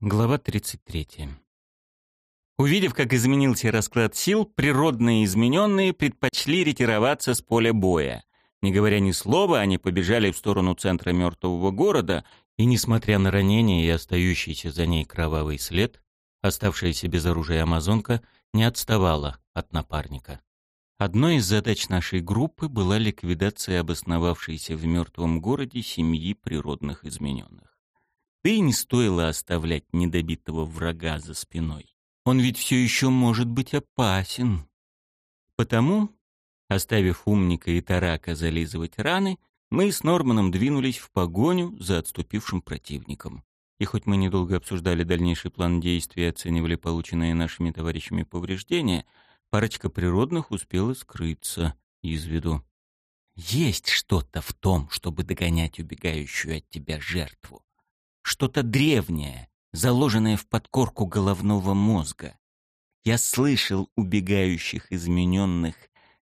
Глава 33. Увидев, как изменился расклад сил, природные измененные предпочли ретироваться с поля боя. Не говоря ни слова, они побежали в сторону центра мертвого города, и, несмотря на ранения и остающийся за ней кровавый след, оставшаяся без оружия амазонка не отставала от напарника. Одной из задач нашей группы была ликвидация обосновавшейся в мертвом городе семьи природных измененных. Да и не стоило оставлять недобитого врага за спиной. Он ведь все еще может быть опасен. Потому, оставив умника и тарака зализывать раны, мы с Норманом двинулись в погоню за отступившим противником. И хоть мы недолго обсуждали дальнейший план действий и оценивали полученные нашими товарищами повреждения, парочка природных успела скрыться из виду. Есть что-то в том, чтобы догонять убегающую от тебя жертву что-то древнее, заложенное в подкорку головного мозга. Я слышал убегающих измененных,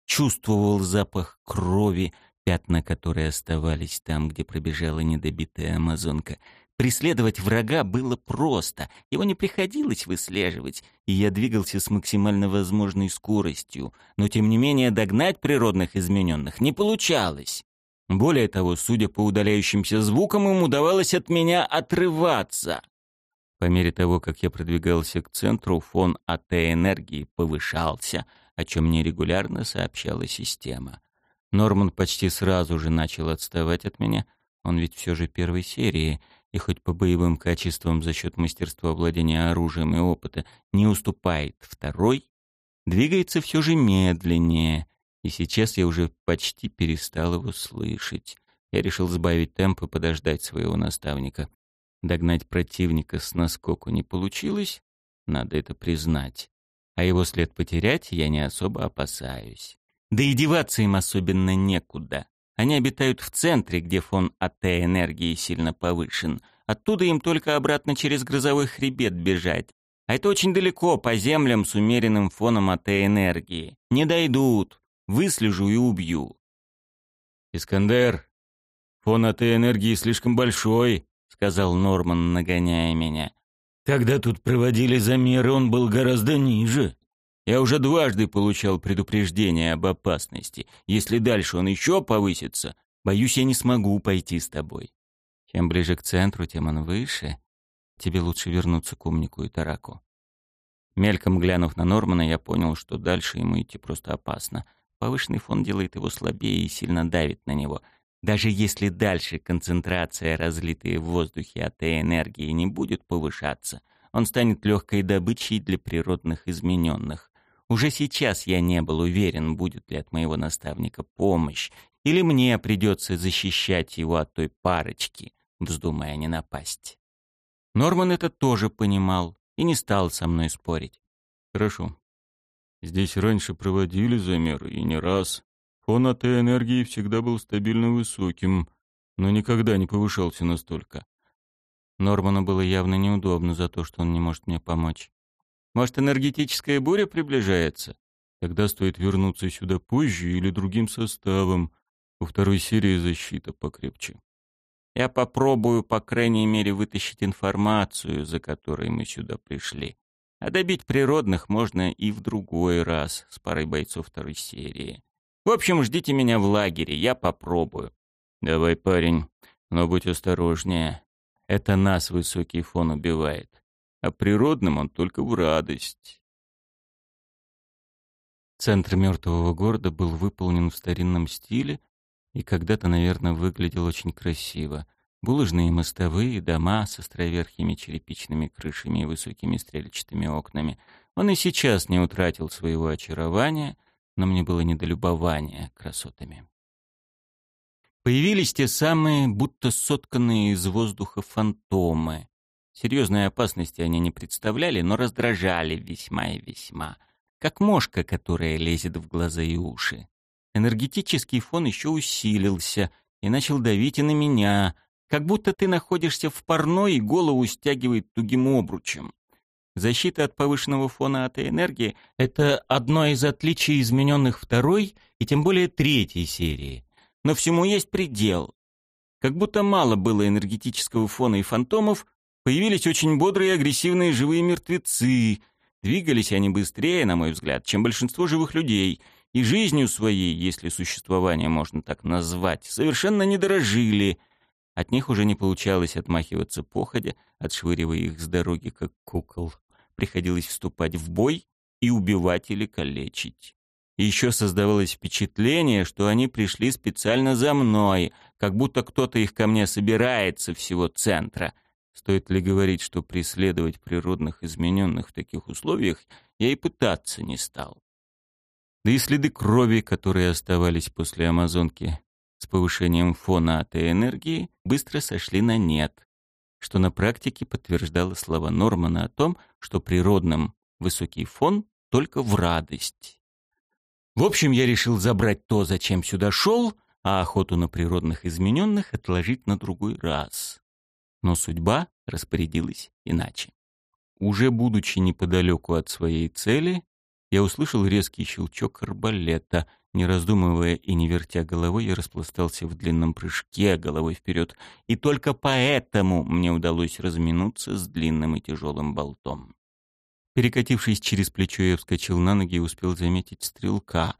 чувствовал запах крови, пятна которые оставались там, где пробежала недобитая амазонка. Преследовать врага было просто, его не приходилось выслеживать, и я двигался с максимально возможной скоростью, но тем не менее догнать природных измененных не получалось. Более того, судя по удаляющимся звукам, им удавалось от меня отрываться. По мере того, как я продвигался к центру, фон АТ-энергии повышался, о чем мне регулярно сообщала система. Норман почти сразу же начал отставать от меня, он ведь все же первой серии, и хоть по боевым качествам за счет мастерства владения оружием и опыта не уступает второй, двигается все же медленнее, и сейчас я уже почти перестал его слышать. Я решил сбавить темп и подождать своего наставника. Догнать противника с наскоку не получилось, надо это признать. А его след потерять я не особо опасаюсь. Да и деваться им особенно некуда. Они обитают в центре, где фон АТ энергии сильно повышен. Оттуда им только обратно через грозовой хребет бежать. А это очень далеко, по землям с умеренным фоном АТ энергии. Не дойдут выслежу и убью. «Искандер, фон этой энергии слишком большой», — сказал Норман, нагоняя меня. «Когда тут проводили замеры, он был гораздо ниже. Я уже дважды получал предупреждение об опасности. Если дальше он еще повысится, боюсь, я не смогу пойти с тобой. Чем ближе к центру, тем он выше. Тебе лучше вернуться к умнику и тараку». Мельком глянув на Нормана, я понял, что дальше ему идти просто опасно — Повышенный фон делает его слабее и сильно давит на него. Даже если дальше концентрация разлитой в воздухе от энергии не будет повышаться, он станет легкой добычей для природных измененных. Уже сейчас я не был уверен, будет ли от моего наставника помощь, или мне придется защищать его от той парочки, вздумая не напасть. Норман это тоже понимал и не стал со мной спорить. «Хорошо, Здесь раньше проводили замеры, и не раз. Фон от энергии всегда был стабильно высоким, но никогда не повышался настолько. Норману было явно неудобно за то, что он не может мне помочь. Может, энергетическая буря приближается? Тогда стоит вернуться сюда позже или другим составом. У второй серии защита покрепче. Я попробую, по крайней мере, вытащить информацию, за которой мы сюда пришли. А добить природных можно и в другой раз с парой бойцов второй серии. В общем, ждите меня в лагере, я попробую. Давай, парень, но будь осторожнее. Это нас высокий фон убивает. А природным он только в радость. Центр мертвого города был выполнен в старинном стиле и когда-то, наверное, выглядел очень красиво — Булыжные мостовые, дома с островерхими черепичными крышами и высокими стрельчатыми окнами. Он и сейчас не утратил своего очарования, но мне было недолюбование красотами. Появились те самые, будто сотканные из воздуха фантомы. Серьезной опасности они не представляли, но раздражали весьма и весьма. Как мошка, которая лезет в глаза и уши. Энергетический фон еще усилился и начал давить и на меня — как будто ты находишься в парной и голову стягивает тугим обручем. Защита от повышенного фона этой энергии — это одно из отличий измененных второй и тем более третьей серии. Но всему есть предел. Как будто мало было энергетического фона и фантомов, появились очень бодрые и агрессивные живые мертвецы. Двигались они быстрее, на мой взгляд, чем большинство живых людей, и жизнью своей, если существование можно так назвать, совершенно не дорожили. От них уже не получалось отмахиваться походя, отшвыривая их с дороги, как кукол. Приходилось вступать в бой и убивать или калечить. Еще создавалось впечатление, что они пришли специально за мной, как будто кто-то их ко мне собирает со всего центра. Стоит ли говорить, что преследовать природных измененных в таких условиях я и пытаться не стал. Да и следы крови, которые оставались после Амазонки с повышением фона от энергии, быстро сошли на нет, что на практике подтверждало слова Нормана о том, что природным высокий фон только в радость. В общем, я решил забрать то, зачем сюда шел, а охоту на природных измененных отложить на другой раз. Но судьба распорядилась иначе. Уже будучи неподалеку от своей цели, я услышал резкий щелчок арбалета. Не раздумывая и не вертя головой, я распластался в длинном прыжке головой вперед, и только поэтому мне удалось разминуться с длинным и тяжелым болтом. Перекатившись через плечо, я вскочил на ноги и успел заметить стрелка.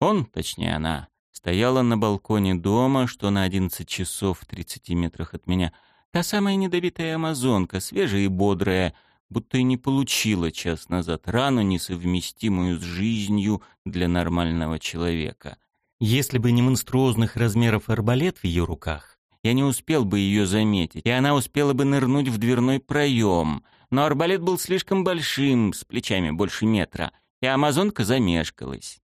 Он, точнее она, стояла на балконе дома, что на одиннадцать часов в тридцати метрах от меня. Та самая недовитая амазонка, свежая и бодрая, будто и не получила час назад рану, несовместимую с жизнью для нормального человека. Если бы не монструозных размеров арбалет в ее руках, я не успел бы ее заметить, и она успела бы нырнуть в дверной проем — но арбалет был слишком большим, с плечами больше метра, и амазонка замешкалась.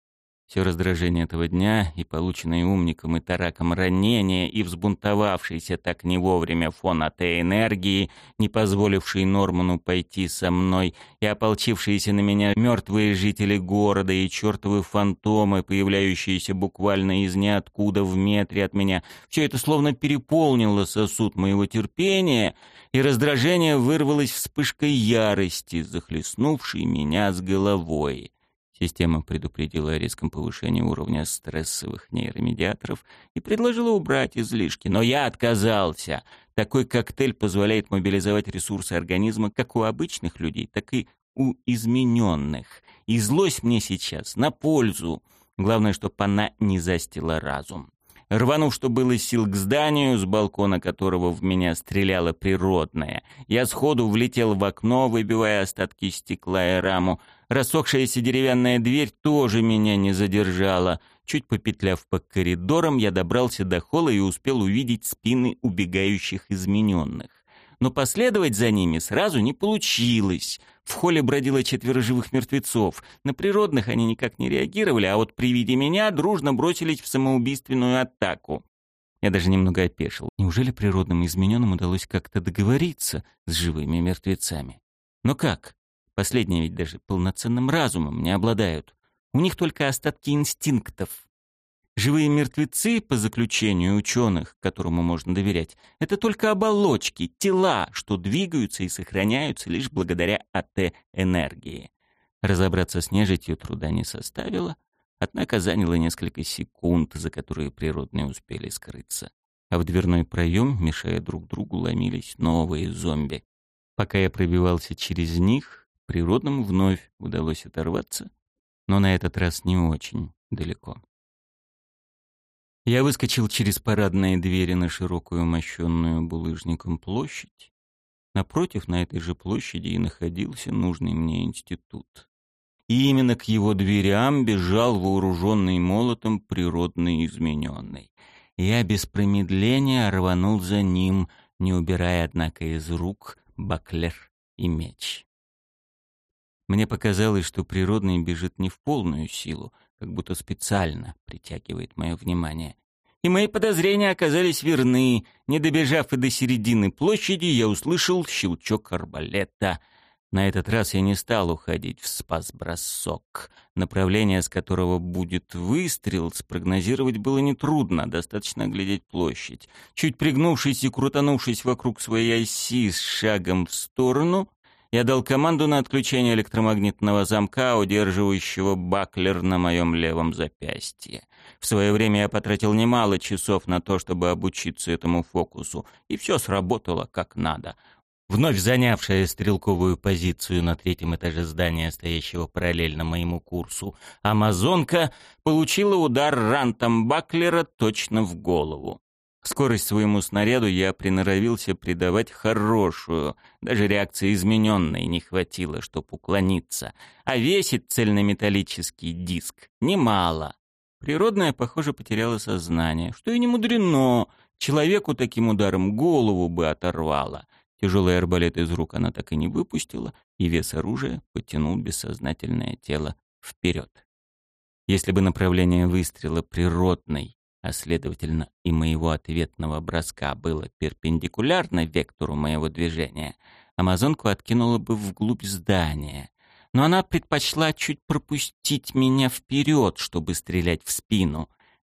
Все раздражение этого дня и полученное умником и тараком ранение, и взбунтовавшийся так не вовремя фон от энергии, не позволивший Норману пойти со мной, и ополчившиеся на меня мертвые жители города и чертовы фантомы, появляющиеся буквально из ниоткуда в метре от меня, все это словно переполнило сосуд моего терпения, и раздражение вырвалось вспышкой ярости, захлестнувшей меня с головой. Система предупредила о резком повышении уровня стрессовых нейромедиаторов и предложила убрать излишки, но я отказался. Такой коктейль позволяет мобилизовать ресурсы организма как у обычных людей, так и у измененных. И злость мне сейчас на пользу. Главное, чтобы она не застила разум. Рванув, что было сил к зданию, с балкона которого в меня стреляло природное, я сходу влетел в окно, выбивая остатки стекла и раму. Рассохшаяся деревянная дверь тоже меня не задержала. Чуть попетляв по коридорам, я добрался до холла и успел увидеть спины убегающих измененных. Но последовать за ними сразу не получилось. В холле бродило четверо живых мертвецов. На природных они никак не реагировали, а вот при виде меня дружно бросились в самоубийственную атаку. Я даже немного опешил. Неужели природным измененным удалось как-то договориться с живыми мертвецами? Но как? Последние ведь даже полноценным разумом не обладают. У них только остатки инстинктов. Живые мертвецы, по заключению ученых, которому можно доверять, это только оболочки, тела, что двигаются и сохраняются лишь благодаря АТ-энергии. Разобраться с нежитью труда не составило, однако заняло несколько секунд, за которые природные успели скрыться. А в дверной проем, мешая друг другу, ломились новые зомби. Пока я пробивался через них, Природному вновь удалось оторваться, но на этот раз не очень далеко. Я выскочил через парадные двери на широкую мощенную булыжником площадь. Напротив, на этой же площади и находился нужный мне институт. И именно к его дверям бежал вооруженный молотом природный измененный. Я без промедления рванул за ним, не убирая, однако, из рук баклер и меч. Мне показалось, что природный бежит не в полную силу, как будто специально притягивает мое внимание. И мои подозрения оказались верны. Не добежав и до середины площади, я услышал щелчок арбалета. На этот раз я не стал уходить в спас-бросок. Направление, с которого будет выстрел, спрогнозировать было нетрудно, достаточно оглядеть площадь. Чуть пригнувшись и крутанувшись вокруг своей оси с шагом в сторону, я дал команду на отключение электромагнитного замка, удерживающего баклер на моем левом запястье. В свое время я потратил немало часов на то, чтобы обучиться этому фокусу, и все сработало как надо. вновь занявшая стрелковую позицию на третьем этаже здания, стоящего параллельно моему курсу, амазонка получила удар рантом Баклера точно в голову. Скорость своему снаряду я приноровился придавать хорошую, даже реакции измененной не хватило, чтоб уклониться. А весит цельнометаллический диск немало. Природная, похоже, потеряла сознание, что и не мудрено. Человеку таким ударом голову бы оторвало. Тяжелый арбалет из рук она так и не выпустила, и вес оружия потянул бессознательное тело вперед. Если бы направление выстрела природной, а следовательно и моего ответного броска было перпендикулярно вектору моего движения, амазонку откинула бы вглубь здания. Но она предпочла чуть пропустить меня вперед, чтобы стрелять в спину.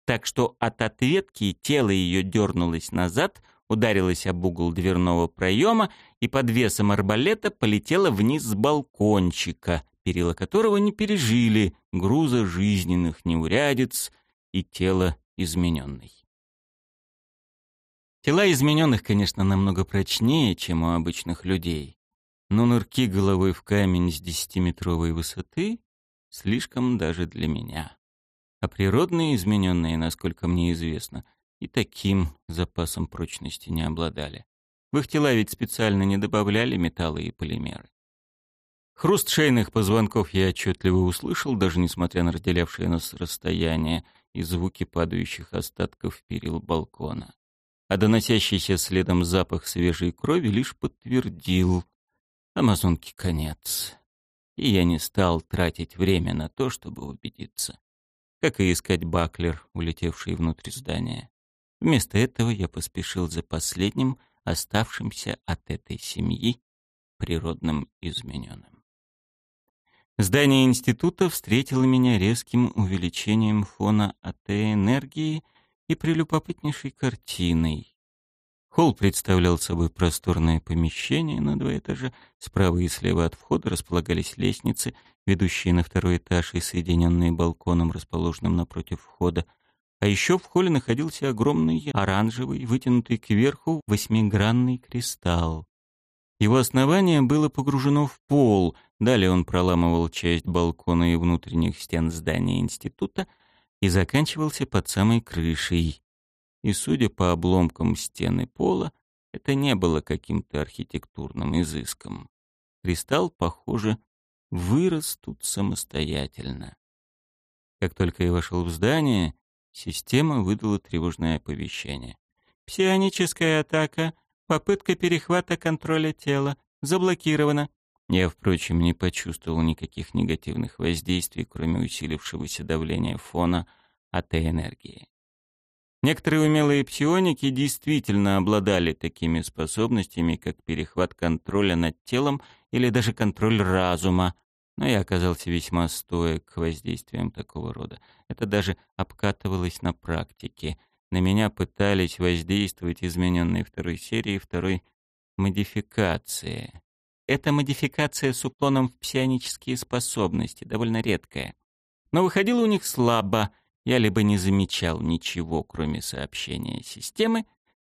Так что от ответки тело ее дернулось назад, ударилось об угол дверного проема и под весом арбалета полетело вниз с балкончика, перила которого не пережили груза жизненных неурядиц и тело измененный. Тела измененных, конечно, намного прочнее, чем у обычных людей, но нырки головой в камень с десятиметровой высоты слишком даже для меня. А природные измененные, насколько мне известно, и таким запасом прочности не обладали. В их тела ведь специально не добавляли металлы и полимеры. Хруст шейных позвонков я отчетливо услышал, даже несмотря на разделявшее нас расстояние, и звуки падающих остатков перил балкона. А доносящийся следом запах свежей крови лишь подтвердил Амазонке конец. И я не стал тратить время на то, чтобы убедиться. Как и искать баклер, улетевший внутрь здания. Вместо этого я поспешил за последним, оставшимся от этой семьи, природным измененным. Здание института встретило меня резким увеличением фона АТ-энергии и прелюбопытнейшей картиной. Холл представлял собой просторное помещение на два этажа. Справа и слева от входа располагались лестницы, ведущие на второй этаж и соединенные балконом, расположенным напротив входа. А еще в холле находился огромный оранжевый, вытянутый кверху восьмигранный кристалл. Его основание было погружено в пол, далее он проламывал часть балкона и внутренних стен здания института и заканчивался под самой крышей. И, судя по обломкам стены пола, это не было каким-то архитектурным изыском. Кристалл, похоже, вырос тут самостоятельно. Как только я вошел в здание, система выдала тревожное оповещение. «Псионическая атака Попытка перехвата контроля тела заблокирована. Я, впрочем, не почувствовал никаких негативных воздействий, кроме усилившегося давления фона от энергии. Некоторые умелые псионики действительно обладали такими способностями, как перехват контроля над телом или даже контроль разума, но я оказался весьма стоек к воздействиям такого рода. Это даже обкатывалось на практике — на меня пытались воздействовать измененные второй серии второй модификации. Эта модификация с уклоном в псионические способности, довольно редкая. Но выходило у них слабо, я либо не замечал ничего, кроме сообщения системы,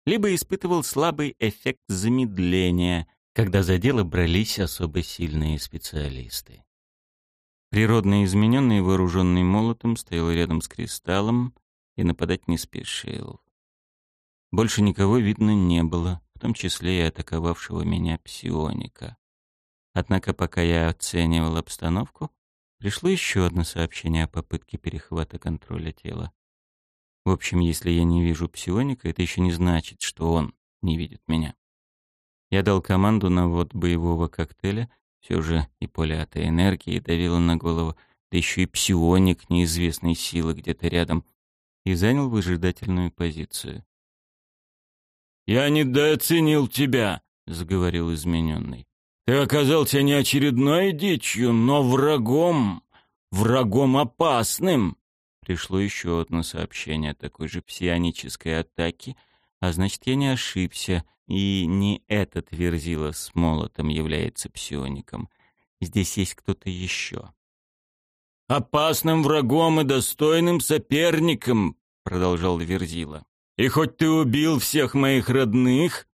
либо испытывал слабый эффект замедления, когда за дело брались особо сильные специалисты. Природно измененный, вооруженный молотом, стоял рядом с кристаллом, и нападать не спешил. Больше никого видно не было, в том числе и атаковавшего меня псионика. Однако пока я оценивал обстановку, пришло еще одно сообщение о попытке перехвата контроля тела. В общем, если я не вижу псионика, это еще не значит, что он не видит меня. Я дал команду на ввод боевого коктейля, все же и поле от энергии давило на голову, да еще и псионик неизвестной силы где-то рядом и занял выжидательную позицию. «Я недооценил тебя», — заговорил измененный. «Ты оказался не очередной дичью, но врагом, врагом опасным». Пришло еще одно сообщение такой же псионической атаки, а значит, я не ошибся, и не этот Верзила с молотом является псиоником. Здесь есть кто-то еще опасным врагом и достойным соперником», — продолжал Верзила. «И хоть ты убил всех моих родных,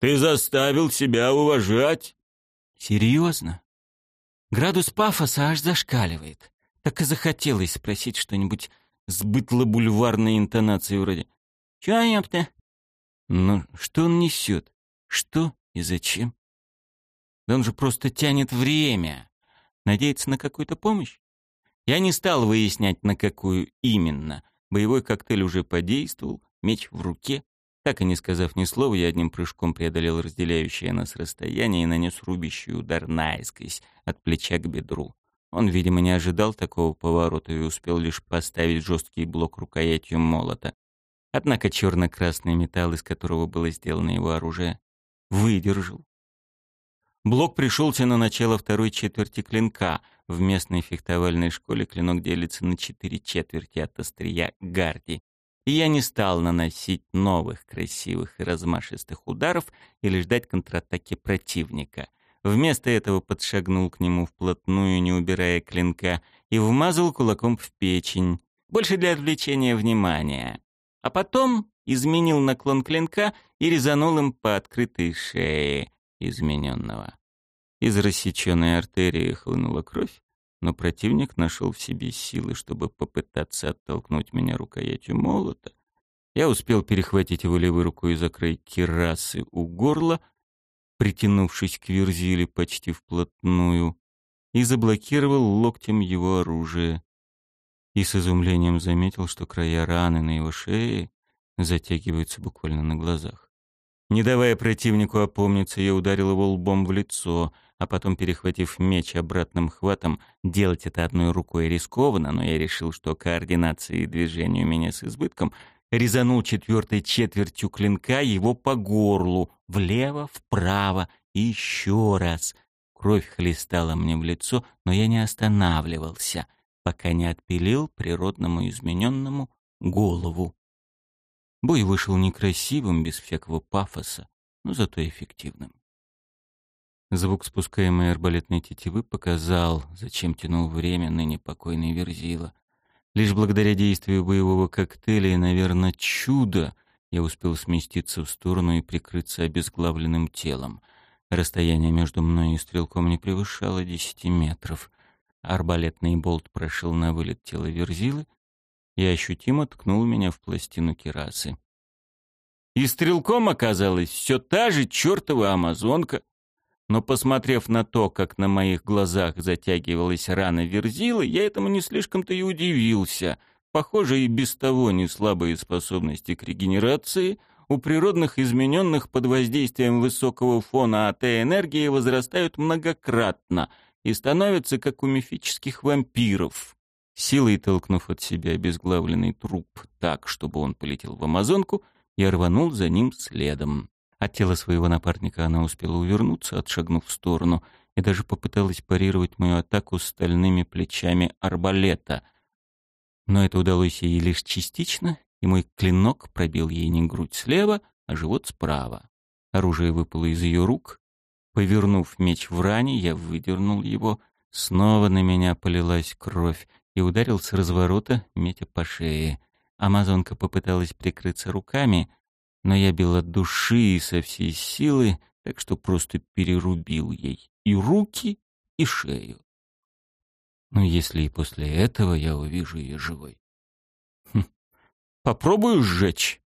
Ты заставил себя уважать. Серьезно? Градус пафоса аж зашкаливает. Так и захотелось спросить что-нибудь с бытло-бульварной интонацией вроде «Чё, ёпта?» Но что он несет? Что и зачем? Да он же просто тянет время. Надеется на какую-то помощь? Я не стал выяснять, на какую именно. Боевой коктейль уже подействовал, меч в руке. Так и не сказав ни слова, я одним прыжком преодолел разделяющее нас расстояние и нанес рубящий удар наискось, от плеча к бедру. Он, видимо, не ожидал такого поворота и успел лишь поставить жесткий блок рукоятью молота. Однако черно-красный металл, из которого было сделано его оружие, выдержал. Блок пришелся на начало второй четверти клинка. В местной фехтовальной школе клинок делится на четыре четверти от острия гарди. И я не стал наносить новых красивых и размашистых ударов или ждать контратаки противника — Вместо этого подшагнул к нему вплотную, не убирая клинка, и вмазал кулаком в печень, больше для отвлечения внимания. А потом изменил наклон клинка и резанул им по открытой шее измененного. Из рассеченной артерии хлынула кровь, но противник нашел в себе силы, чтобы попытаться оттолкнуть меня рукоятью молота. Я успел перехватить его левой рукой за край кирасы у горла, притянувшись к Верзиле почти вплотную, и заблокировал локтем его оружие. И с изумлением заметил, что края раны на его шее затягиваются буквально на глазах. Не давая противнику опомниться, я ударил его лбом в лицо, а потом, перехватив меч обратным хватом, делать это одной рукой рискованно, но я решил, что координации и движения у меня с избытком — резанул четвертой четвертью клинка его по горлу, влево, вправо еще раз. Кровь хлестала мне в лицо, но я не останавливался, пока не отпилил природному измененному голову. Бой вышел некрасивым, без всякого пафоса, но зато эффективным. Звук спускаемой арбалетной тетивы показал, зачем тянул время ныне покойный Верзила. Лишь благодаря действию боевого коктейля и, наверное, чудо, я успел сместиться в сторону и прикрыться обезглавленным телом. Расстояние между мной и стрелком не превышало десяти метров. Арбалетный болт прошил на вылет тело Верзилы и ощутимо ткнул меня в пластину керасы. И стрелком оказалась все та же чертова амазонка, но посмотрев на то, как на моих глазах затягивалась рана Верзилы, я этому не слишком-то и удивился. Похоже, и без того не слабые способности к регенерации у природных измененных под воздействием высокого фона АТ-энергии возрастают многократно и становятся как у мифических вампиров. Силой толкнув от себя обезглавленный труп так, чтобы он полетел в Амазонку, я рванул за ним следом. От тела своего напарника она успела увернуться, отшагнув в сторону, и даже попыталась парировать мою атаку стальными плечами арбалета. Но это удалось ей лишь частично, и мой клинок пробил ей не грудь слева, а живот справа. Оружие выпало из ее рук. Повернув меч в ране, я выдернул его. Снова на меня полилась кровь и ударил с разворота, метя по шее. Амазонка попыталась прикрыться руками, но я бил от души и со всей силы, так что просто перерубил ей и руки, и шею. Ну, если и после этого я увижу ее живой. Хм. Попробую сжечь.